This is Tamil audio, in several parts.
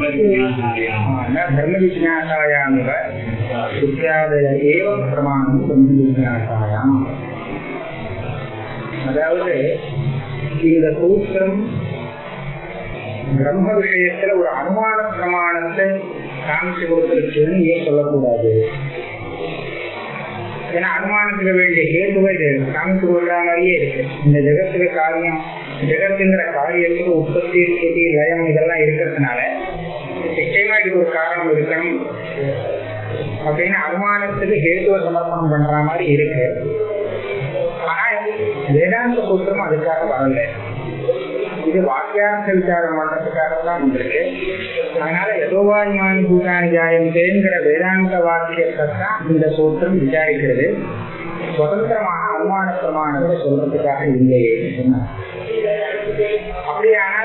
न धर्मजिज्ञासायामिव श्रुत्यादय एव प्रमाणं ब्रह्मजिज्ञासायाम् அதாவது இந்த சூத்திரம் பிரம்ம விஷயத்துல ஒரு அனுமான பிரமாணத்தை காமிச்சு கொடுத்துருச்சுன்னு ஏன் சொல்லக்கூடாது ஏன்னா அனுமானத்துக்கு வேண்டிய ஹேதுவை இது காமிச்சு கொடுக்குற மாதிரியே இருக்கு இந்த ஜெகத்துக்கு காரியம் ஜெகத்துங்கிற காரியத்துக்கு உற்பத்தி ஸ்திதி லயம் இதெல்லாம் இருக்கிறதுனால நிச்சயமா இதுக்கு ஒரு காரணம் இருக்கணும். அப்படின்னு அனுமானத்துக்கு ஹேத்துவ சமர்ப்பணம் பண்ற மாதிரி இருக்கு. ஆனா வேதாந்த சூத்திரம் அதுக்காக வரல. இது வாக்கியார்த்த விசாரம் பண்றதுக்காக தான் வந்திருக்கு அதனால எதோவாயுமானி பூதானி ஜாயந்தேங்கிற வேதாந்த வாக்கியத்தை தான் இந்த சூத்திரம் விசாரிக்கிறது. சுதந்திரமான அனுமான பிரமாணத்தை சொல்றதுக்காக இல்லையே அப்படியான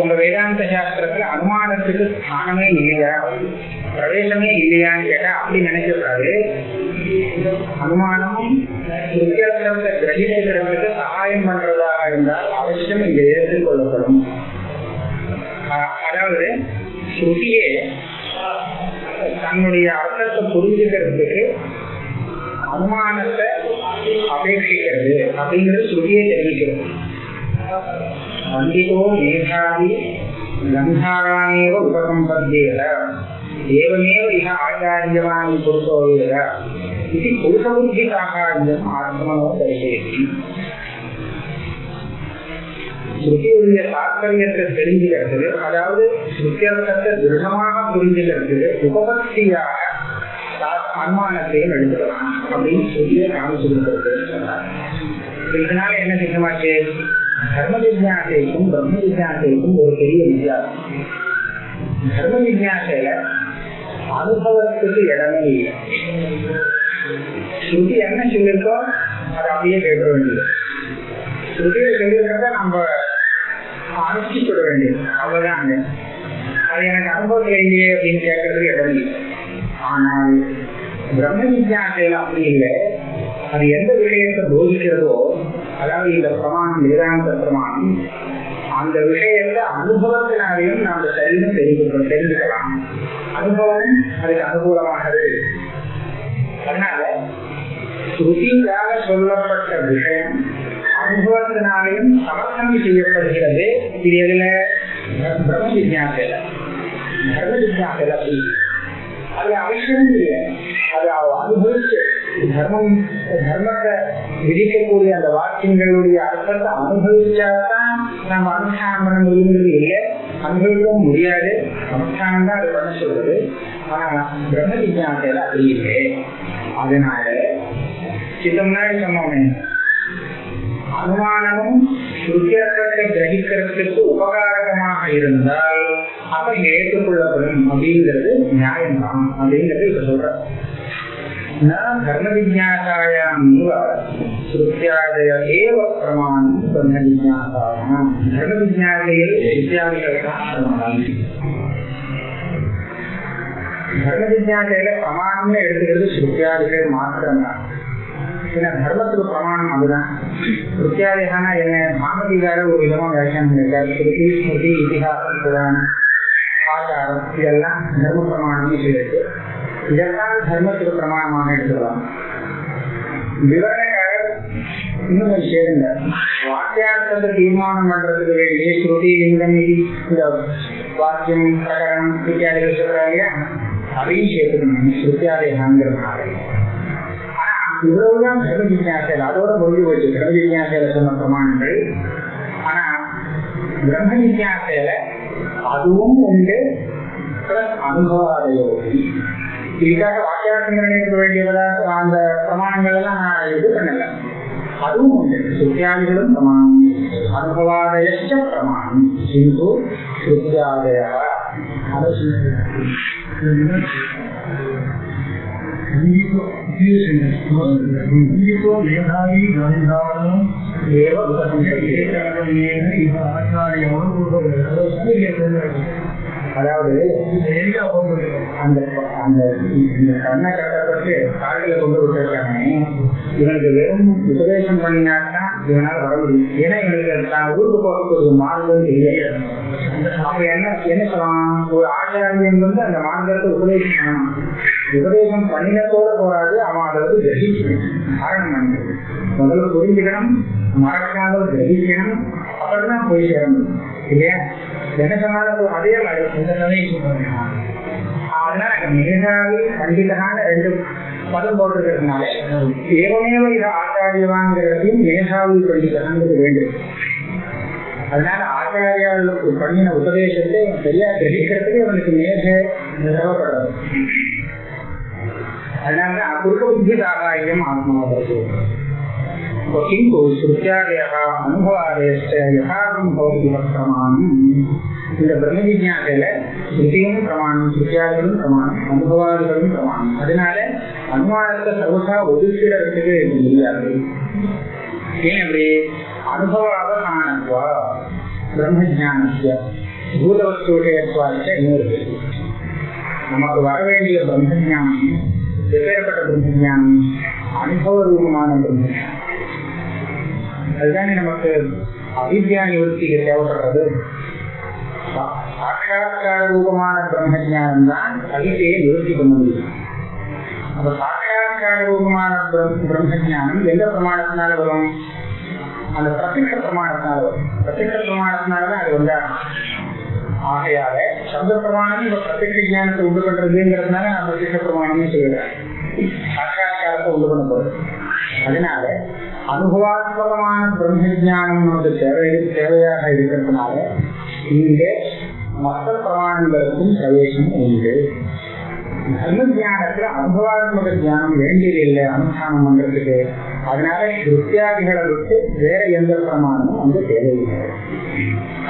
உங்க வேதாந்த சாஸ்திரத்துல அனுமானத்துக்கு ஸ்தானமே இல்லையா? பிரவேசமே இல்லையான்னு கேட்டா அப்படி நினைக்கக்கூடாது. அனுமானம் வித்தியாசத்தை கிரகிக்கிறவங்களுக்கு சகாயம் பண்றதாக இருந்தால் அவசியம் இங்க ஏற்றுக்கொள்ளப்படும். அதாவது ஸ்ருதியே தன்னுடைய அர்த்தத்தை புரிஞ்சுக்கிறதுக்கு அனுமானத்தை அபேட்சிக்கிறது அப்படிங்கிறது ஸ்ருதியை தெரிவிக்கிறது. பண்டிதோ மேகாதி கந்தாராமேவ உபசம்பத்தியல ஏவமேவ இஹ ஆச்சாரியவான் புருஷோ வேத இது புருஷபுத்தி சாகாரியம் ஆத்மனோ தரிசேதி ஸ்ருதியுடைய தாத்பரியத்தை தெரிஞ்சுக்கிறது அதாவது ஸ்ருத்தியர்த்தத்தை திருடமாக புரிஞ்சுக்கிறதுக்கு உபபக்தியாக அனுமானத்தையும் எடுத்துக்கலாம் அப்படின்னு சொல்லி காமிச்சு கொடுக்கிறது சொன்னார். இதனால என்ன சித்தமாச்சு? தர்ம விஜயாசைக்கும் பிரம்ம விஜயாசைக்கும் ஒரு பெரிய வித்தியாசம் தர்ம விஜயாசையில அனுபவத்துக்கு இடமே இல்லை ஸ்ருதி என்ன சொல்லிருக்கோ அதை அப்படியே கேட்க வேண்டியது ஸ்ருதியை சொல்லியிருக்கிறத நம்ம அனுஷ்டிப்பட வேண்டியது அவ்வளவுதான் அது எனக்கு அனுபவத்தில் இல்லையே அப்படின்னு கேட்கறதுக்கு இடம் இல்லை ஆனால் பிரம்ம விஜயாசையில அப்படி இல்லை அது எந்த விஷயத்தை போதிக்கிறதோ அதாவது இந்த பிரமாணம் வேதாந்த பிரமாணம் அந்த விஷயத்த அனுபவத்தினாலையும் நாம சரிந்து தெரிந்து தெரிஞ்சுக்கலாம். அனுபவம் அதுக்கு அனுகூலமானது. அதனால ஸ்ருதிக்காக சொல்லப்பட்ட விஷயம் அனுபவத்தினாலையும் சமர்த்தம் செய்யப்படுகிறது. இது எதுல? பிரம்ம விஜயாசையில பிரம்ம விஜயாசையில அது அவசியம் இல்லை. அது அனுபவிச்சு தர்மம் தர்மத்தை விதிக்கக்கூடிய அந்த வாக்கியங்களுடைய அர்த்தத்தை அனுபவிச்சாதான் நம்ம அனுஷ்டானம் பண்ண முடியுங்கிறது இல்லை அனுபவிக்கவும் முடியாது. அனுஷ்டானம் தான் அது பண்ண சொல்றது. ஆனா பிரம்ம விஜயாசையில அப்படி இல்லை அதனால சித்தம்னா சொன்னோமே அனுமானமும் சுத்தியத்தை கிரகிக்கிறதுக்கு உபகாரகமாக இருந்தால் அவை ஏற்றுக்கொள்ளப்படும் அப்படிங்கிறது நியாயம்தான். அப்படிங்கிறது இப்ப சொல்ற தர்ம விஜயாசாயாம் ஸ்ருத்தியாதய ஏவ பிரமாணம் பிரம்ம விஜயாசாயாம் தர்ம விஜயாதையில் வித்யாதிகள் தான் பிரமாணம்னு எடுத்துக்கிறது ஸ்ருத்தியாதிகள் மாத்திரம்தான் ஏன்னா தர்மத்துக்கு பிரமாணம் அதுதான் ஸ்ருத்தியாதிகான என்ன மாமதிகார ஒரு விதமா வியாக்கியானம் பண்ணிருக்காரு ஸ்ருதி ஸ்மிருதி இதிகாசம் புராணம் ஆச்சாரம் இதெல்லாம் தர்ம பிரமாணம்னு இதெல்லாம் தர்மத்துக்கு பிரமாணமாக எடுத்துக்கலாம். விவரணக்காரர் இன்னும் கொஞ்சம் சேருங்க வாக்கியார்த்தத்தை தீர்மானம் பண்றதுக்கு வேண்டிய ஸ்ருதி லிங்கம் இந்த வாக்கியம் பிரகரணம் இத்தியாதிகள் சொல்றாங்க அதையும் சேர்த்துக்கணும் ஸ்ருத்தியாதிகாங்கிறதுனால இவ்வளவுதான் தர்ம ஜிஜாசையில் அதோட முடிஞ்சு போச்சு. தர்ம ஜிஜாசையில சொன்ன பிரமாணங்கள். ஆனா பிரம்ம ஜிஜாசையில அதுவும் உண்டு அனுபவாத யோகி இதுக்காக வாக்கியார்த்தங்கள் இருக்க வேண்டியதாக அந்த பிரமாணங்கள் எல்லாம் நான் இது பண்ணல. அதுவும் உண்டு. சுத்தியாதிகளும் பிரமாணம். அனுபவாதயச்ச பிரமாணம். சிந்து சுத்தியாதய. அதை அதாவது அந்த அந்த இந்த கண்ணை கட்டப்பட்டு காட்டில கொண்டு விட்டுருக்காங்க இவனுக்கு வெறும் உபதேசம் பண்ணினாத்தான் இவனால வர முடியும். ஏன்னா இவனுக்கு தான் ஊருக்கு போகக்கூடிய மார்க்கம் தெரியாது அப்ப என்ன என்ன சொல்லலாம் ஒரு ஆச்சாரியன் வந்து அந்த மார்க்கத்தை உபதேசம் பண்ணணும் உபதேசம் பண்ணினத்தோட போறாது அவன் அதை வந்து கிரகிக்கணும். காரணம் பண்ணி முதல்ல புரிஞ்சுக்கணும் மறக்காத கிரகிக்கணும் அப்புறம் தான் போய் சேரணும். இல்லையா? என்ன சொன்னாலும் அதே மாதிரி இந்த நிலையை அதனால மேதாவி பண்டிதகான ரெண்டு பதம் போட்டிருக்கிறதுனால ஏவமேவ இது ஆச்சாரியவாங்கிறதையும் மேதாவி பண்டிதகாங்கிறது வேண்டும் அதனால ஆச்சாரியாளுக்கு பண்ணின உபதேசத்தை சரியா கிரகிக்கிறதுக்கு அவனுக்கு மேக தேவைப்படுறது அதனால குறுக்க புத்தி சாகாயம் ஆத்மாவது किन्तु श्रुत्यादयः अनुभवादयश्च यथार्थं भवति प्रमाणम् இந்த பிரம்ம விஜயாசில ஸ்ருதியும் பிரமாணம் ஸ்ருத்தியாதிகளும் பிரமாணம் அனுபவாதிகளும் பிரமாணம் அதனால அனுமானத்தை சர்வசா ஒதுக்கிடறதுக்கு முடியாது ஏன் அப்படி அனுபவ அவகானத்வா பிரம்ம ஜானசிய பூதவஸ்து விஷயத்வாச்ச இன்னொரு நமக்கு வர வேண்டிய பிரம்ம ஜானம் எப்பேற்பட்ட பிரம்ம ஜானம் அனுபவ ரூபமான பிரம்ம ஜானம் அதுதானே நமக்கு அவித்யா நிவர்த்திக்கு தேவைப்படுறது சாட்சா்கார ரூபமான பிரம்ம ஜானம் தான் அவித்தையை நிவர்த்தி பண்ண முடியும் அப்ப சாட்சா்கார ரூபமான பிரம்ம ஜானம் எந்த பிரமாணத்தினால வரும்? அந்த பிரத்யக்ஷ பிரமாணத்தினால வரும். பிரத்யக்ஷ பிரமாணத்தினாலதான் அது வந்தாகும் ஆகையால சப்த பிரமாணம் இப்ப பிரத்யக்ஷ ஜானத்தை உண்டு பண்றதுங்கிறதுனால நான் பிரத்யக்ஷ பிரமாணம்னு சொல்லிடுறேன். காலத்தை உண்டு பண்ண போறேன். அதனால அனுபவாத்மகமான பிரம்ம ஜானம் நமக்கு தேவை தேவையாக இருக்கிறதுனால இங்கே மற்ற பிரமாணங்களுக்கும் பிரவேசம் உண்டு. தர்ம ஜானத்துல அனுபவாத்மக ஜானம் வேண்டியதில்லை அனுஷ்டானம் பண்றதுக்கு. அதனால கிருத்தியாதிகளை விட்டு வேற எந்த பிரமாணமும் வந்து தேவையில்லை.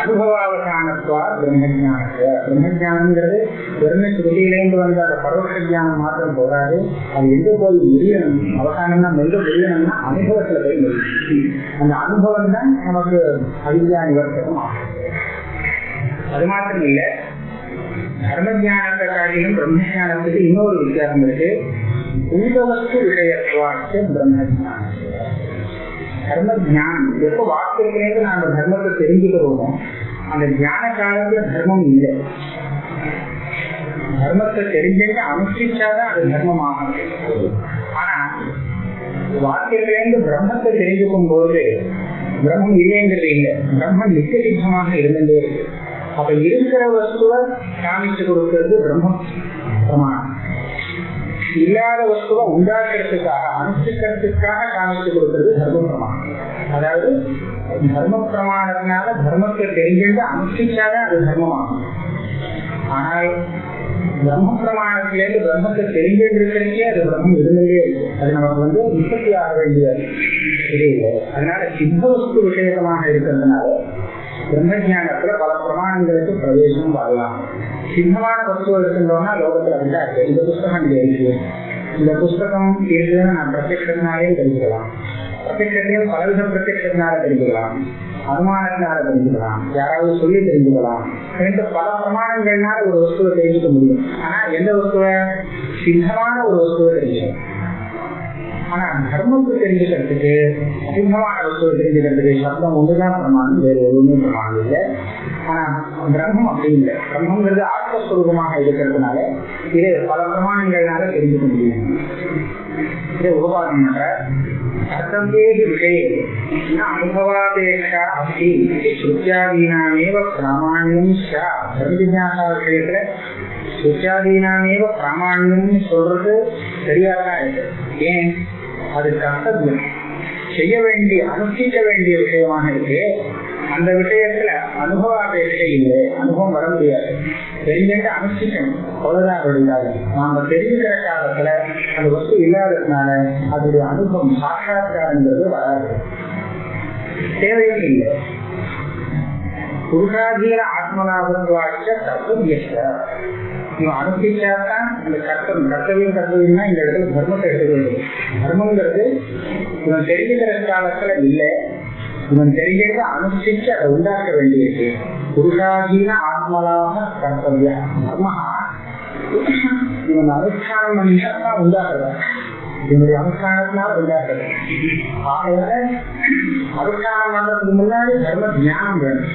அனுபவாவசானத்துவா பிரம்மஜானத்துவ பிரம்மஜானங்கிறது வெறுமை ஸ்ருதியிலேருந்து வந்த அந்த பரோட்ச ஜானம் மாத்திரம் போராது அது எங்க போய் முடியணும்? அவசானம்னா எங்க முடியணும்னா அனுபவத்துல போய் முடியும் அந்த அனுபவம் தான் நமக்கு அவித்யா நிவர்த்தகம் அது மாத்திரம் இல்ல தர்ம ஜானத்தை காட்டிலும் பிரம்ம ஜானத்துக்கு இன்னொரு வித்தியாசம் இருக்கு. பூதவஸ்து விஷயத்துவாச்சு பிரம்ம ஜானம் தர்ம ஜானம் எப்ப வாக்கியத்திலேருந்து நாம தர்மத்தை தெரிஞ்சுக்கிறோமோ அந்த ஞான காலத்துல தர்மம் இல்லை. தர்மத்தை தெரிஞ்சுட்டு அனுஷ்டிச்சாதான் அது தர்மமாக ஆனா வாக்கியத்திலேருந்து பிரம்மத்தை தெரிஞ்சுக்கும் போது பிரம்மம் இல்லைங்கிறது இல்லை. பிரம்மம் நித்தியமாக இருந்துட்டே இருக்கு அப்ப இருக்கிற வஸ்துவை காமிச்சு கொடுக்கிறது பிரம்மம். பிரமாணம். இல்லாத வஸ்துவை உண்டாக்குறதுக்காக அனுஷ்டிக்கிறதுக்காக காமிச்சு கொடுக்கறது தர்ம பிரமாணம் அதாவது தர்ம பிரமாணத்தினால தர்மத்தை தெரிஞ்சுட்டு அனுஷ்டிச்சாதான் அது தர்மமாகும். ஆனால் பிரம்ம பிரமாணத்திலேருந்து பிரம்மத்தை தெரிஞ்சுட்டு அது பிரம்மம் இருந்தே அது நமக்கு வந்து உற்பத்தி ஆக வேண்டிய அதனால சித்த வஸ்து விஷயமாக இருக்கிறதுனால பிரம்மஜானத்துல பல பிரமாணங்களுக்கு பிரவேசம் வரலாம். சின்னமான வஸ்துவை இருக்கின்றோம்னா லோகத்துல வந்து இருக்கு இந்த புஸ்தகம் நீங்க இருக்கு இந்த புஸ்தகம் இருக்குதுன்னு நான் பிரத்யக்ஷனாலே தெரிஞ்சுக்கலாம் பிரத்யத்தையும் பலவித பிரத்யத்தினால தெரிஞ்சுக்கலாம் அனுமானத்தினால தெரிஞ்சுக்கலாம் யாராவது சொல்லி தெரிஞ்சுக்கலாம் ரெண்டு பல பிரமாணங்கள்னால ஒரு வஸ்துவை தெரிஞ்சுக்க முடியும் ஆனா எந்த வஸ்துவை சித்தமான ஒரு வஸ்துவை தெரிஞ்சுக்கலாம் ஆனா தர்மத்தை தெரிஞ்சுக்கிறதுக்கு சிம்மமான வஸ்துவை தெரிஞ்சுக்கிறதுக்கு சப்தம் ஒன்றுதான் பிரமாணம் வேறு எதுவுமே பிரமாணம் இல்லை ஆனா பிரம்மம் அப்படி இல்லை. பிரம்மங்கிறது ஆத்மஸ்வரூபமாக இருக்கிறதுனால இது பல பிரமாணங்கள்னால தெரிஞ்சுக்க முடியும் இதை உபபாதம் பண்ற கர்த்தவியே விஷயே அனுபவாதேஷா அஸ்தி. சுத்தியாதீனாமேவ பிராமாண்யம் சர்வஜாசா விஷயத்துல சுத்தியாதீனாமேவ பிராமாண்யம் சொல்றது சரியாதான் இருக்கு. ஏன்? அது கர்த்தவியம் செய்ய வேண்டிய அனுஷ்டிக்க வேண்டிய விஷயமாக இருக்கு. அந்த விஷயத்துல அனுபவாபேட்சை இல்லை அனுபவம் வர முடியாது. தெரிஞ்சுட்டு அனுஷ்டிக்கணும். அவ்வளவுதான் அவருடைய நாம தெரிஞ்சுக்கிற காலத்துல அந்த வஸ்து இல்லாததுனால அதோடைய அனுபவம் சாட்சாத்காரங்கிறது வராது. தேவையும் இல்லை. புருஷாதீன ஆத்மலாபத்வாச்ச தத்துவம் இவன் அனுப்பிச்சாதான் அந்த கர்த்தம் கர்த்தவியம் கர்த்தவியம்னா இந்த இடத்துல தர்மத்தை எடுக்க வேண்டும் தர்மங்கிறது இவன் தெரிஞ்சுக்கிற காலத்துல இல்லை. இவன் தெரிஞ்சது அனுஷ்டிச்சு அதை உண்டாக்க வேண்டியிருக்கு புருஷாதீன ஆத்மலாக கர்த்தவிய இவன் அனுஷ்டானம் பண்ணிதான் உண்டாக்குறான் இவனுடைய அனுஷ்டானத்தினால உண்டாக்குறது ஆகையால அனுஷ்டானம் பண்றதுக்கு முன்னாடி தர்ம ஞானம் வேணும்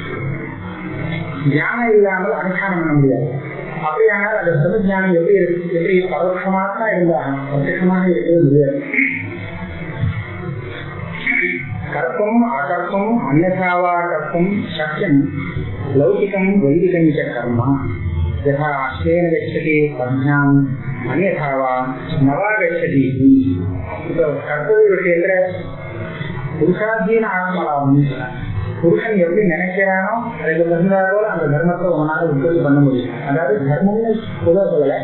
ஞானம் இல்லாமல் அனுஷ்டானம் பண்ண முடியாது அப்படியானால் அந்த தர்ம ஞானம் எப்படி இருக்கு எப்படி பரோட்சமாக தான் இருந்தாங்க பிரத்யமாக இருக்கிறது முடியாது கர்த்தும் அகர்த்தும் அந்நதாவா கர்த்தும் சக்கியம் லௌகிகம் வைதிகம் ச கர்மா. யதா அஸ்வேன கச்சதி பத்னாம் அந்நதாவா நவா கச்சதி இப்போ கர்த்தவிய விஷயத்துல புருஷாதீன ஆத்மலாபம் புருஷன் எப்படி நினைக்கிறானோ அதுக்கு தகுந்தாறோட அந்த தர்மத்தை உன்னால உற்பத்தி பண்ண முடியும். அதாவது தர்மம்னு புத சொல்லல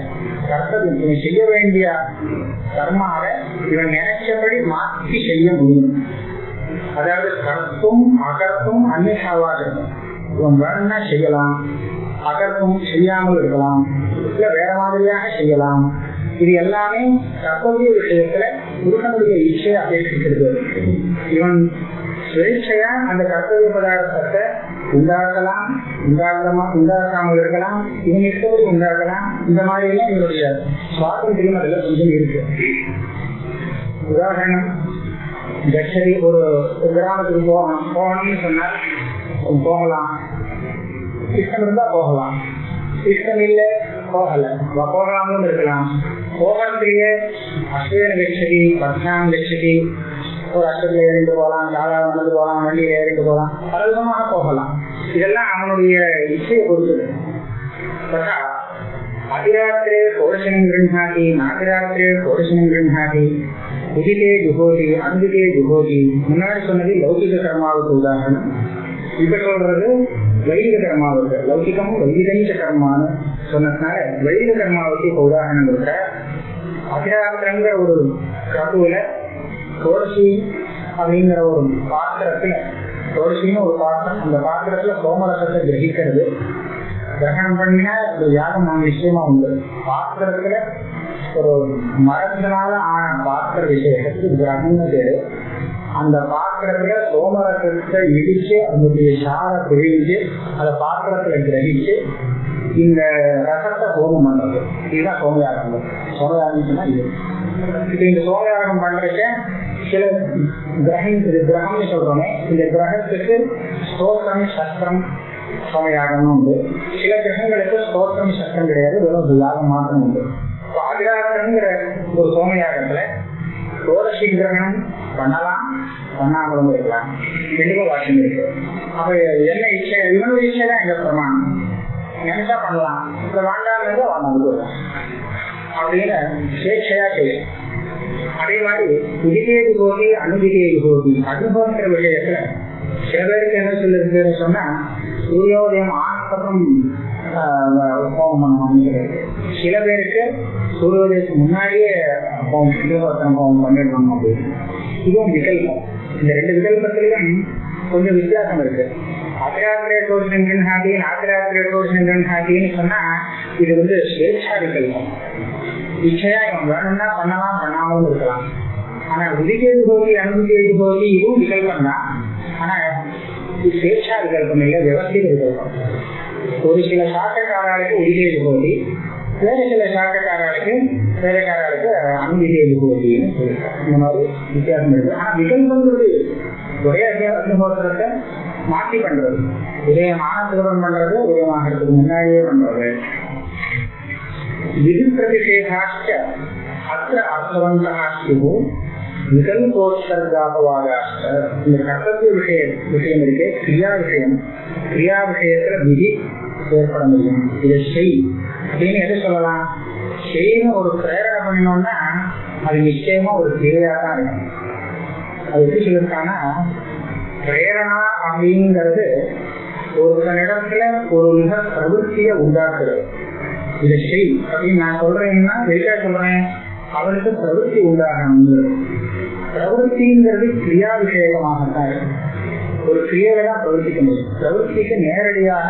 கர்த்தவியம் இவன் செய்ய வேண்டிய கர்மாவை இவன் நினைச்சபடி மாற்றி செய்ய முடியும். அதாவது கருத்தும் அகர்த்தும் அன்னிஷாவாக இருக்கும் வேணும்னா செய்யலாம்? அகர்த்தும் செய்யாமல் இருக்கலாம். இல்ல வேற மாதிரியாக செய்யலாம். இது எல்லாமே தற்போதைய விஷயத்துல புருஷனுடைய இச்சையை அபேட்சிக்கிறது இவன் சுயேட்சையா அந்த கர்த்தவிய பதார்த்தத்தை உண்டாக்கலாம் உண்டாகலாமா உண்டாக்காமல் இருக்கலாம் இவன் இஷ்டப்படி உண்டாக்கலாம். இந்த மாதிரி எல்லாம் இவருடைய சுவாதந்திரியம் அதுல கொஞ்சம் இருக்கு. உதாரணம் தட்சரி ஒரு கிராமத்துக்கு போகணும் போகணும்னு சொன்னா போகலாம் இஷ்டம் இருந்தா போகலாம் இஷ்டம் இல்ல போகல போகலாம்னு இருக்கலாம் போகிறதுக்கு அஸ்வேன கச்சதி பத்னாம் கச்சதி ஒரு அஷ்டத்துல ஏறிட்டு போகலாம் காலா நடந்து போகலாம் வண்டியில ஏறிட்டு போகலாம் பலவிதமாக போகலாம் இதெல்லாம் அவனுடைய இச்சையை பொறுத்தது ததா அதிராத்திரே ஷோடசனம் கிருண்ணாதி நாதிராத்திரே ஷோடசனம் கிருண்ணாதி உதிலே ஜுகோதி அனுதிலே ஜுகோதி. முன்னாடி சொன்னது லௌகிக கர்மாவுக்கு உதாரணம். இப்ப சொல்றது வைதிக கர்மாவுக்கு. லௌகிகமும் வைதிக கர்மான்னு சொன்னதுனால வைதிக கர்மாவுக்கு இப்ப உதாரணம் இருக்க. அதிராத்திரங்கிற ஒரு கருவுல சோடசி அப்படிங்கிற ஒரு பாத்திரத்துல சோடசின்னு ஒரு பாத்திரம். அந்த பாத்திரத்துல சோமரசத்தை கிரகிக்கிறது. கிரகணம் பண்ணினா ஒரு யாகம் நாங்க நிச்சயமா உண்டு. பாத்திரத்துல ஒரு மரத்தினால ஆன பாத்திர விசேஷத்துக்கு கிரகம்னு பேரு அந்த பாத்திரத்துல சோமரத்தை இடிச்சு அதனுடைய சார பிழிஞ்சு அந்த பாத்திரத்துல கிரகிச்சு இந்த ரசத்தை ஹோமம் பண்றது. இதுதான் சோமயாகம். சோமயாகம்னா சொன்னா இது. இந்த சோமயாகம் பண்றதுக்கு சில கிரகம் இது கிரகம்னு சொல்றோமே இந்த கிரகத்துக்கு ஸ்தோத்திரம் சஸ்திரம் சோமயாகம்னு உண்டு. சில கிரகங்களுக்கு ஸ்தோத்திரம் சஸ்திரம் கிடையாது வெறும் யாகம் மாத்திரம் உண்டு. பாதுகாக்கிற ஒரு சோமயாகத்துல சோரசி கிரகணம் பண்ணலாம் பண்ணாமலும் இருக்கலாம். ரெண்டுமே வாக்கியம் இருக்கு. அப்ப என்ன இச்சை? இவனுடைய இச்சை தான் எங்க பிரமாணம். நினைச்சா பண்ணலாம். இப்ப வேண்டாம் வேண்டாம் அப்படின்னு சேட்சையா செய்யும் அதே மாதிரி உதிரேது போகி அனுதிரேது போகி அனுபவங்கிற விஷயத்துல சில பேருக்கு என்ன சொல்லிருக்குன்னு சொன்னா சூரியோதயம் ஹோமம் பண்ணணும் சில பேருக்கு சூரியோதயத்துக்கு முன்னாடியே ஹோமம் சூரியோதயம் ஹோமம் பண்ணிடணும் அப்படின்னு. இதுவும் விகல்பம். இந்த ரெண்டு விகல்பத்திலையும் கொஞ்சம் வித்தியாசம் இருக்கு. அத்திராத்திரே கோஷன் ஹாட்டி நாத்திராத்திரே கோஷன் ஹாக்கின்னு சொன்னா இது வந்து ஸ்வேட்சா விகல்பம். இச்சையா இவன் வேணும்னா பண்ணலாம் பண்ணாமலும் இருக்கலாம். ஆனா விதிகேது போகி அனுமதியது போகி இதுவும் விகல்பம் தான். ஆனா ஸ்வேட்சா விகல்பம் இல்லை விவசாய விகல்பம். ஒரு சில சாக்கக்காரர்களுக்கு உதிகேது போகி வேற சில சாக்கக்காரர்களுக்கு வேலைக்காரர்களுக்கு அனுமதியது போகின்னு சொல்லியிருக்காங்க இந்த மாதிரி வித்தியாசம் இருக்கு ஆனா விகல்பங்கிறது ஒரே அக்னிஹோத்திரத்தை மாற்றி பண்றது உதயம் ஆனந்தபுரம் பண்றது உதயமாகிறதுக்கு முன்னாடியே பண்றது விதிப்பிரதிஷேகாச்ச அத்த அர்த்தவந்தः ஸ்யுः விகல்போத்சர்காபவாதாச்ச இந்த கர்த்தத்திய விஷய விஷயம் இருக்கே கிரியா விஷயம். கிரியா விஷயத்துல விதி ஏற்பட முடியும் இதை செய். அப்படின்னு எது சொல்லலாம்? செய்யணும் ஒரு பிரேரணை பண்ணோம்னா அது நிச்சயமா ஒரு கிரியா தான் இருக்கும். அது எப்படி சொல்லியிருக்காங்கன்னா பிரேரணா அப்படிங்கிறது ஒரு இடத்துல ஒரு மிக பிரவருத்திய உண்டாக்குறது. இதை செய். அப்படின்னு நான் சொல்றேன்னா வெளியா சொல்றேன்? அவருக்கு பிரவருத்தி உண்டாகணும் பிரவருத்திங்கிறது கிரியா விஷயமாகத்தான் இருக்கும். ஒரு கிரியையில தான் பிரவர்த்திக்க முடியும். பிரவருத்திக்கு நேரடியாக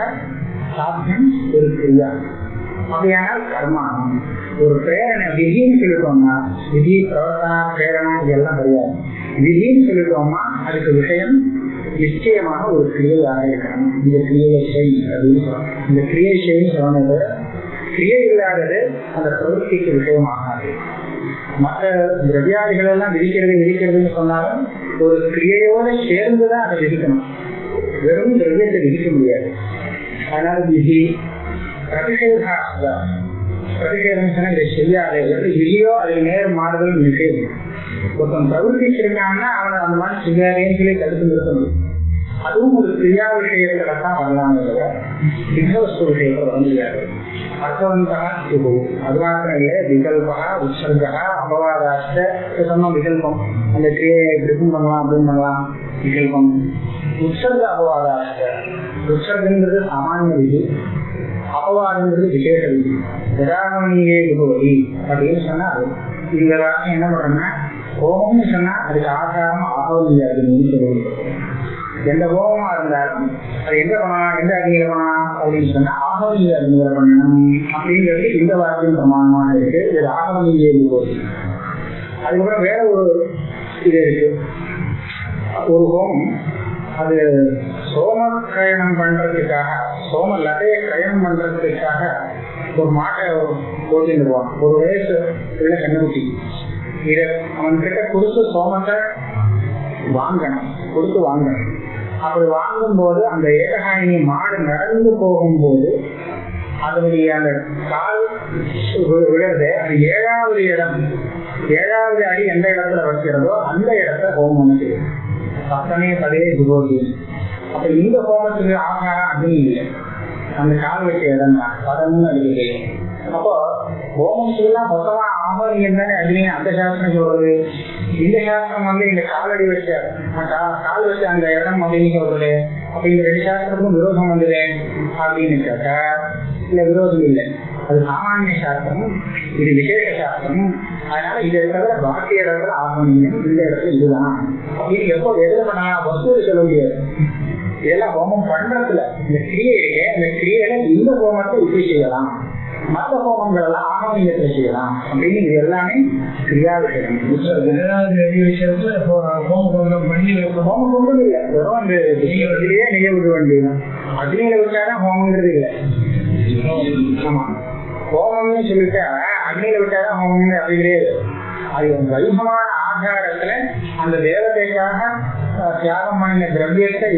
சாத்தியம் ஒரு கிரியா. அப்படியானால் கர்மானம் ஒரு பிரேரணை விதின்னு சொல்லிட்டோம்னா விதி பிரவர்த்தனா பிரேரணா இதெல்லாம் கிடையாது விதின்னு சொல்லிட்டோம்னா அதுக்கு விஷயம் நிச்சயமாக ஒரு கிரியையாக இருக்கணும். இந்த கிரியை செய் அப்படின்னு சொல்லணும் இந்த கிரியை செய்யும் சொன்னது கிரியை இல்லாதது அந்த பிரவருத்திக்கு இருக்கும் மற்ற திரவியாதிகள் எல்லாம் விதிக்கிறது விதிக்கிறதுன்னு சொன்னாலும் ஒரு கிரியையோட சேர்ந்துதான் அதை விதிக்கணும் வெறும் திரவியத்தை விதிக்க முடியாது. அதனால விதி பிரதிஷேதா பிரதிஷேதம் சொன்னா இதை செய்யாது எப்படி விதியோ அதை நேர் மாறுதல் நிஷேதம் ஒருத்தன் பிரவர்த்திச்சிருக்கான்னா அவனை அந்த மாதிரி செய்யாதேன்னு சொல்லி தடுத்து நிறுத்த முடியும் அதுவும் ஒரு கிரியா விஷயத்துல தான் வரலாமே தவிர விஷயத்துல வர முடியாது அர்த்தவந்தா சுகு. அது மாத்திரம் இல்லை விகல்பா உற்சர்கா அபவாதாஷ்ட சொன்னோம் விகல்பம். அந்த கிரியை இப்படிக்கும் பண்ணலாம் அப்படின்னு பண்ணலாம். விகல்பம். உற்சர்க அபவாதாஷ்ட. உற்சர்கங்கிறது சாமானிய விதி. அபவாதங்கிறது விசேஷ விதி. விராகமணியே விபவதி. அப்படின்னு சொன்னா அது. இந்த வாரம் என்ன பண்றோம்னா ஹோமம்னு சொன்னா அதுக்கு ஆகாரம் ஆகவில்லை அப்படின்னு சொல்லுவது எந்த கோபமா இருந்தாலும் அது எங்க பண்ணலாம் எந்த அக்னியில பண்ணலாம் அப்படின்னு சொன்னா ஆகவில்லை அக்னியில பண்ணணும் அப்படிங்கிறது இந்த வாரத்தின் பிரமாணமாக இருக்கு. இது ஆகவில்லை விபவதி அதுக்கப்புறம் வேற ஒரு இது இருக்கு. ஒரு ஹோமம். அது சோம கிரயணம் பண்றதுக்காக சோம லதைய கிரயணம் பண்றதுக்காக ஒரு மாட்டை ஓட்டிடுவான் ஒரு வயசு உள்ள கண்ணுக்குட்டி இதை அவன் கிட்ட கொடுத்து சோமத்தை வாங்கணும். கொடுத்து வாங்கணும். அப்படி வாங்கும் போது அந்த ஏககாயினி மாடு நடந்து போகும்போது அதனுடைய அந்த கால் விழுறது அது ஏழாவது இடம். ஏழாவது அடி எந்த இடத்துல வைக்கிறதோ அந்த இடத்த ஹோமம் செய்யும் சப்தமே பதே துரோகி. அப்ப இந்த ஹோமத்துக்கு ஆகா அப்படின்னு இல்லை. அந்த கால் வச்ச இடம் தான். பதமும் இருக்குது அப்போ ஹோமத்துக்குலாம் மொத்தமா ஆகரியம் தானே? அக்னி அந்த சாஸ்திரம் சொல்றது. இந்த சாஸ்திரம் வந்து இந்த காலடி வச்ச கால் வச்ச அந்த இடம் அப்படின்னு சொல்றது. அப்ப இந்த ரெண்டு சாஸ்திரத்துக்கும் விரோதம் வந்தது அப்படின்னு கேட்டா இல்ல விரோதம் இல்லை. அது சாமானிய சாஸ்திரம் இது விசேஷ சாஸ்திரம் அதனால இது தவிர பாக்கி இடத்துல ஆகணும் இந்த இடத்துல இதுதான். அப்படின்னு எப்போ எதுல பண்ணா வசூல் சொல்ல முடியாது. இதெல்லாம் ஹோமம் பண்றதுல. இந்த கிரியை இருக்கு அந்த கிரியையில இந்த ஹோமத்தை இப்படி செய்யலாம் மற்ற ஹோமங்கள் எல்லாம் ஆகமீகத்துல செய்யலாம் அப்படின்னு இது எல்லாமே கிரியா விஷயம் விஷயத்துல ஹோமகுண்டம் பண்ணி ஹோமம் கொண்டு இல்லை வெறும் அந்த நெய்ய விட வேண்டியதுதான். அக்னியில விட்டாதான் ஹோமங்கிறது இல்லை. ஆமா. ஹோமம்னு சொல்லிட்டா அக்னியில விட்டாதான் ஹோமம் அப்படி கிடையாது. அது வைபவமான ஆகாரத்துல அந்த தேவதைக்காக தியாகம் பண்ணின திரவியத்தை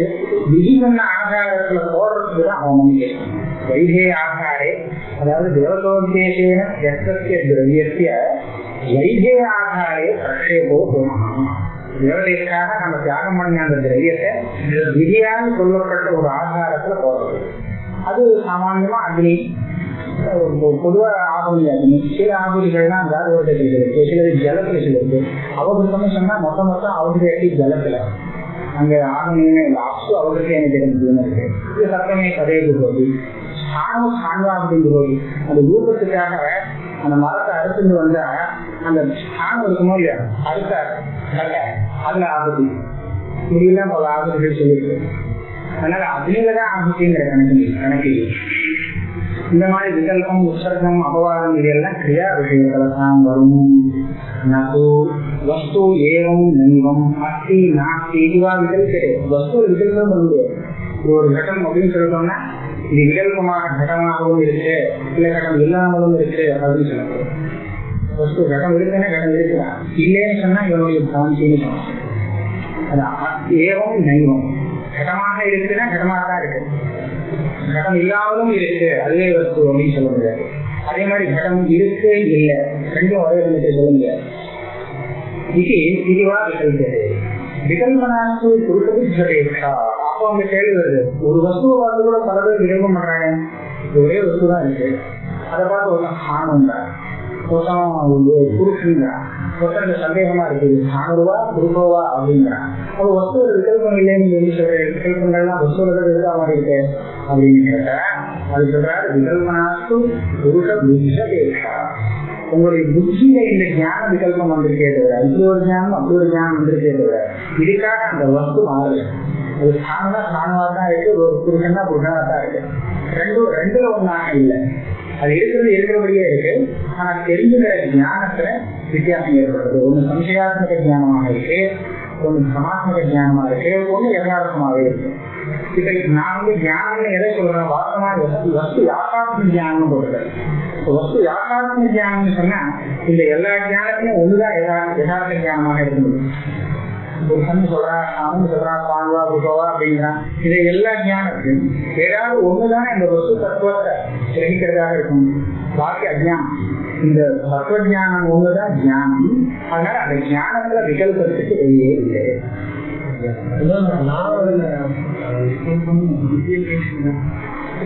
விதி பண்ண ஆகாரத்துல போடுறதுக்கு தான் ஹோமம் வைதே ஆகாரே அதாவது தேவதோத்தேசேன எத்தத்திய திரவியத்திய வைதே ஆகாரே பிரஷேபோ ஹோமம் தேவதைக்காக நம்ம தியாகம் பண்ண அந்த திரவியத்தை விதியால் சொல்லப்பட்ட ஒரு ஆகாரத்துல போடுறது அது சாமான்யமா அக்னி பொதுவா ஆகுதி அக்னி சில ஆகுதிகள்லாம் தாதுவட்டத்தில் இருக்கு. சிலது ஜலத்துல சிலருக்கு அவகிருத்தம்னு சொன்னா மொத்த மொத்தம் அவகிரட்டி ஜலத்துல. அங்க ஆகுனியுமே இல்லை அப்சு அவகிருத்தி எனக்கு தெரிஞ்சதுன்னு இருக்கு. இது சத்தமே கதையை போட்டு சாணம் சாண்டா அப்படிங்கிறது அந்த ரூபத்துக்காக அந்த மரத்தை அறுத்துட்டு வந்தா அந்த சாணம் இருக்குமோ இல்லையா? அறுத்த அதுல ஆபத்து. இதுதான் பல ஆபத்துகள் சொல்லிட்டு அதனால அதுலதான் ஆபத்துங்கிற கணக்கு கணக்கு இந்த மாதிரி விகல்பம் உற்சர்க்கம் அபவாதம் இதெல்லாம் கிரியா விஷயங்கள் தான் வரும். நகு வஸ்து ஏவம் நைவம் அஸ்தி நாஸ்தி இதுவா விகல்பே. வஸ்து விகல்பம் வந்து ஒரு கட்டம் அப்படின்னு சொல்லிட்டோம்னா இது விகல்பமாக கட்டமாகவும் இருக்கு இல்ல கட்டம் இல்லாமலும் இருக்கு அப்படின்னு சொல்லுவாங்க வஸ்து கட்டம் இருக்குன்னா கட்டம் இருக்குதான் இல்லைன்னு சொன்னா இவனுடைய பிரவந்தின்னு சொன்னாங்க. அது ஏவம் நைவம் கட்டமாக இருக்குன்னா கட்டமாக தான் இருக்கு. கடம் இல்லாமலும் இருக்கு அதுவே வஸ்து அப்படின்னு சொல்ல முடியாது. அதே மாதிரி கடம் இருக்கு இல்ல. ரெண்டும் ஒரே விதத்தை சொல்ல முடியாது. இது இதுவா விகல்பது. விகல்பனாசு குருக்கபிச்சரேஷா அப்போ அந்த கேள்வி வருது ஒரு வஸ்துவை பார்த்து கூட பல பேர் விகல்பம் பண்றாங்க. ஒரே வஸ்து தான் இருக்கு. அதை பார்த்து ஒருத்தன் ஆணுங்கிறா ஒருத்தன் புருஷனுங்கிறா ஒருத்தன் சந்தேகமா இருக்குது. ஆணுருவா குருபவா அப்படிங்கிறான் அப்போ வஸ்து விகல்பம் இல்லைன்னு சொல்லி சொல்ற விகல்பங்கள்லாம் வஸ்துல இருக்கா மாதிரி இருக்கு அப்படின்னு கேட்டா அது சொல்றாரு விகல்பனாஸ்து புருஷ புத்திஷேஷா உங்களுடைய புத்தியில இந்த ஞான விகல்பம் வந்திருக்கே தவிர இப்படி ஒரு ஞானம் அப்படி ஒரு ஞானம் வந்திருக்கே தவிர இதுக்காக அந்த வஸ்து மாறல ஒரு சாணனா சாணவா தான் இருக்கு ஒரு புருஷனா புருஷனா தான் இருக்கு. ரெண்டும் ரெண்டுல ஒன்னாக இல்லை. அது இருக்கிறது இருக்கிறபடியே இருக்கு. ஆனா தெரிஞ்சுக்கிற ஞானத்துல வித்தியாசம் ஏற்படுறது ஒண்ணு சம்சயாத்மக ஞானமாக இருக்கு ஒண்ணு சமாத்மக ஞானமா இருக்கு ஒண்ணு யதார்த்தமாவே இருக்கு. இப்ப நான் வந்து ஞானம்னு எதை சொல்றேன் வாசமா வஸ்து யாத்தாத்ம ஞானம் போடுறது வஸ்து யாத்தாத்ம தியானம்னு சொன்னா இந்த எல்லா தியானத்தையும் ஒண்ணுதான் யதார்த்த தியானமாக இருக்க முடியும் ஒரு கண்ணு சொல்றா அவன் சொல்றான் பாங்குவா புகவா அப்படிங்கிறான் இதை எல்லா ஞானத்தையும் ஏதாவது ஒண்ணுதான் இந்த வஸ்து தத்துவத்தை கிரகிக்கிறதாக இருக்கும் பாக்கி அஜ்ஞானம் இந்த தத்துவ ஞானம் ஒண்ணுதான் ஞானம் அதனால அந்த ஞானத்துல விகல்பத்துக்கு வெளியே இல்லை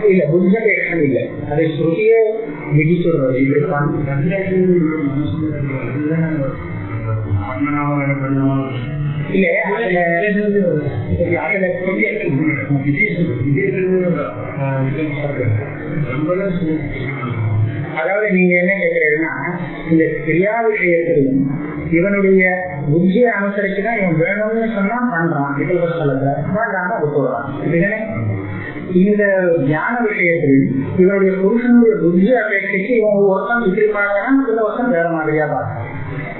இல்ல புத்தபேஷம் இல்ல அதை ஸ்ருதியே விதி சொல்றது இப்படித்தான் இல்ல அதுல அதாவது நீங்க என்ன கேக்குறீங்கன்னா இந்த கிரியா விஷயத்திலும் இவனுடைய புத்தியை அனுசரிச்சுதான் இவன் வேணும்னு சொன்னா பண்றான். விகல்பஸ்தலத்துல வேண்டாம் ஒத்துறான் இதுதானே இந்த ஞான விஷயத்தில் இவனுடைய புருஷனுடைய புத்தி அபேட்சிக்கு இவன் ஒருத்தன் இப்படி பார்க்கறான் இந்த ஒருத்தன் வேற மாதிரியா பார்க்கறான்.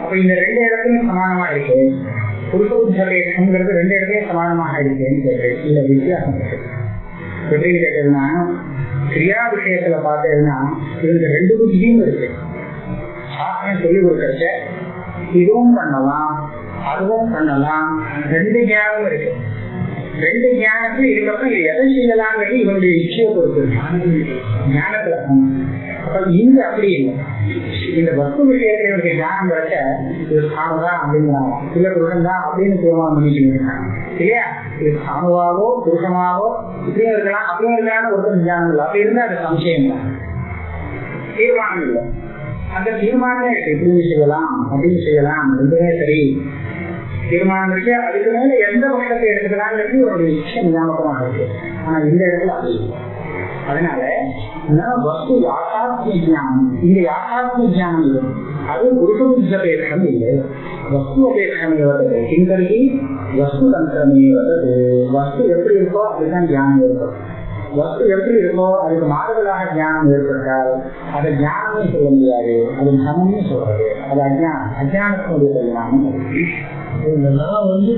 அப்ப இந்த ரெண்டு இடத்துலயும் சமானமா இருக்கு. புருஷ புத்தி ரெண்டு இடத்துலயும் சமானமாக இருக்கேன்னு கேட்டேன் இல்ல வித்தியாசம் எப்படி கேட்டதுன்னா கிரியா விஷயத்துல பார்த்ததுன்னா இதுல ரெண்டு புத்தியும் இருக்கு. சாஸ்திரம் சொல்லி கொடுக்கறச்ச இதுவும் பண்ணலாம் அதுவும் பண்ணலாம். ரெண்டு ஞானம் இருக்கு. ரெண்டு ஞானத்துல இதுக்கப்புறம் எதை செய்யலாங்கிறது இவனுடைய இச்சையை பொறுத்து ஞானத்துல அப்ப இங்க அப்படி இல்லை. இந்த வஸ்து விஷயத்துல ஞானம் கிடைச்ச இது சாணுதான் அப்படிங்கிறாங்க சில புருஷன் தான் அப்படின்னு தீர்மானம் பண்ணிட்டு இல்லையா? இது சாணுவாவோ புருஷமாவோ இப்படியும் இருக்கலாம் அப்படியும் இருக்கலாம் ஒருத்தர் ஞானம் இல்லை. அப்படி இருந்தா அது சம்சயம் தான் தீர்மானம் இல்லை. அந்த தீர்மானமே இருக்கு. இப்படி செய்யலாம் அப்படின்னு செய்யலாம். ரெண்டுமே சரி. தீர்மானம் இருக்கு. அதுக்கு மேல எந்த பக்கத்தை எடுத்துக்கலாங்கிறது ஒரு விஷயம் ஞாபகமாக இருக்கு. ஆனா இந்த இடத்துல அப்படி இல்லை. அதனால நான் வஸ்து யாத்தாத்மிய ஞானம் இந்த யாத்தாத்மிய ஞானம் இல்லை அது புருஷபுத்தபேஷம் இல்லை வஸ்து அபேஷம் வருது கிங்கரி வஸ்து தந்திரமே வருது வஸ்து எப்படி இருக்கோ அதுதான் ஞானம் இருக்கும் வஸ்து எப்படி இருக்கோ அதுக்கு மாறுதலாக ஞானம் ஏற்பட்டால் அதை ஞானம்னு சொல்ல முடியாது அது சமம்னு சொல்றது அது அஜ்ஞானம் அஜ்ஞானத்தினுடைய ஞானம் நான் வந்து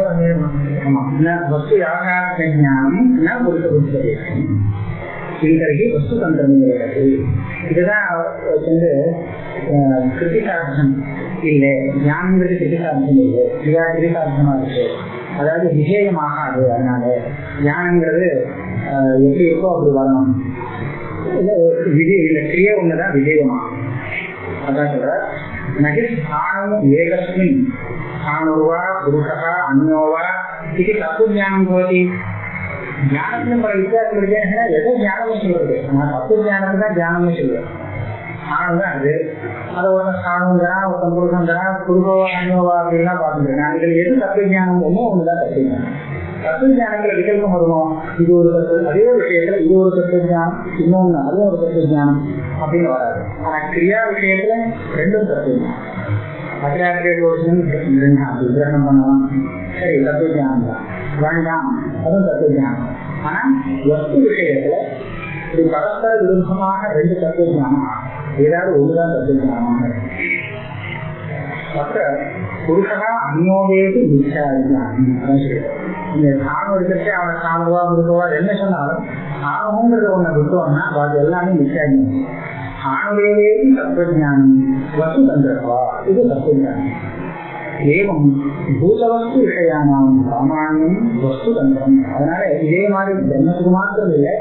மாதிரி ஆமா வஸ்து யாகாத்ம ஞானம் ந புருஷ புத்தகேஷம் கிங்கரிகி வஸ்து தந்திரமே இதுதான் வந்து கிருத்திகார்த்தம் இல்லை ஞானங்கிறது கிருத்திகார்த்தம் இல்லை. கிரியா கிருத்திகார்த்தமா இருக்கு. அதாவது விஜயமாகாது அதனால. ஞானங்கிறது எப்படி இருக்கோ அப்படி வரணும். விஜய் இல்ல கிரியா ஒண்ணுதான் விஜயமாகும். அதான் சொல்ற. நகி ஸ்தானம் ஏகஸ்மின். ஸ்தானோவா புருஷா அந்யோவா இது தப்பு ஞானம் போதி ஞானத்துல பல வித்தியாசம் இருக்கேன்னா எதை ஞானம்னு சொல்றது நான் தப்பு ஞானத்தை தான் ஞானமே சொல்லுவேன் ஸ்தானம் தான் அது அதை ஒரு ஸ்தானங்கிறான் ஒருத்தன் புருஷங்கிறான் குருபவா அனுபவா அப்படின்லாம் பார்த்துருக்கேன் நான் எது தப்பு ஞானம் ஒன்றும் ஒண்ணுதான் தப்பு ஞானம் தத்துவ ஞானத்துல விகல்பம் வருவோம் இது ஒரு தத்துவ அதே ஒரு விஷயத்துல இது ஒரு தத்துவ ஞானம் இன்னொன்னு அதுவும் ஒரு தத்துவ ஞானம் அப்படின்னு வராது ஆனா கிரியா விஷயத்துல ரெண்டும் தத்துவ ஞானம் அகிலாத்திரியோசனம் கிரகணம் பண்ணலாம் சரி தத்துவ ஞானம் தான் வேண்டாம் அதுவும் தத்துவ ஞானம் ஆனா வஸ்து விஷயத்துல இது பரஸ்பர விருப்பமாக ரெண்டு தத்துவ ஞானமா ஏதாவது ஒண்ணுதான் தத்துவ ஞானம் மற்ற புருஷனா அந்யோதேது மிச்சாதிதான் இந்த சாணம் எடுத்துட்டு அவனை சாணுவா முருகவா என்ன சொன்னாலும் சாணம்ங்கிறத ஒண்ணு விட்டோம்னா அது எல்லாமே மிச்சாதி ஆணுடையவேதி தத்துவஞானம் வசு தந்திரவா இது தத்துவஞானம் ஏவம் பூதவஸ்து விஷயானாம் சாமானியம் வஸ்து தந்திரம் அதனால இதே மாதிரி ஜென்மத்துக்கு மாத்திரம் இல்லை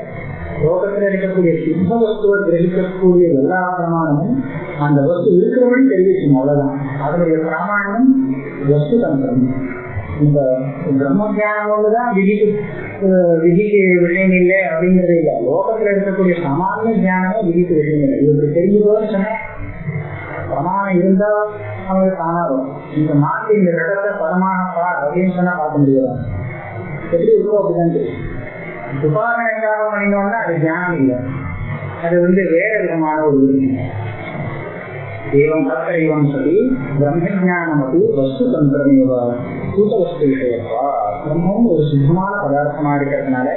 லோகத்தில் இருக்கக்கூடிய சித்த வஸ்துவை கிரகிக்கக்கூடிய எல்லா பிரமாணமும் அந்த வஸ்து இருக்கிறபடி தெரிவிக்கும் அவ்வளவுதான். அதனுடைய பிரமாணம் வஸ்து தந்திரம் இந்த பிரம்ம தியானம் ஒண்ணுதான் விதிக்கு அஹ், விதிக்கு விஷயம் இல்லை அப்படிங்கறது இல்லை. லோகத்துல இருக்கக்கூடிய சாமானிய தியானமே விதிக்கு விஷயம் இல்லை இவருக்கு தெரிஞ்சுக்கோன்னு சொன்னா பிரமாணம் இருந்தா அவங்களுக்கு தானா இந்த மாற்றி இந்த இடத்தை பரமான அப்படின்னு சொன்னா பார்க்க முடியாது எப்படி இருக்கோ அப்படிதான் தெரியும் உபாசனைக்காக பண்ணினோம்னா அது தியானம் இல்லை. அது வந்து வேற விதமான ஒரு விருத்தி ஏவம் தத்த ஏவம் சதி பிரம்மஜானம் அப்படி வஸ்து தந்திரமேவ பூத வஸ்து விஷயப்பா. பிரம்மம் ஒரு சுத்தமான பதார்த்தமா இருக்கிறதுனால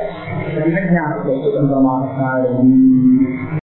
பிரம்மஜானம் வஸ்து தந்திரமாக இருக்கும்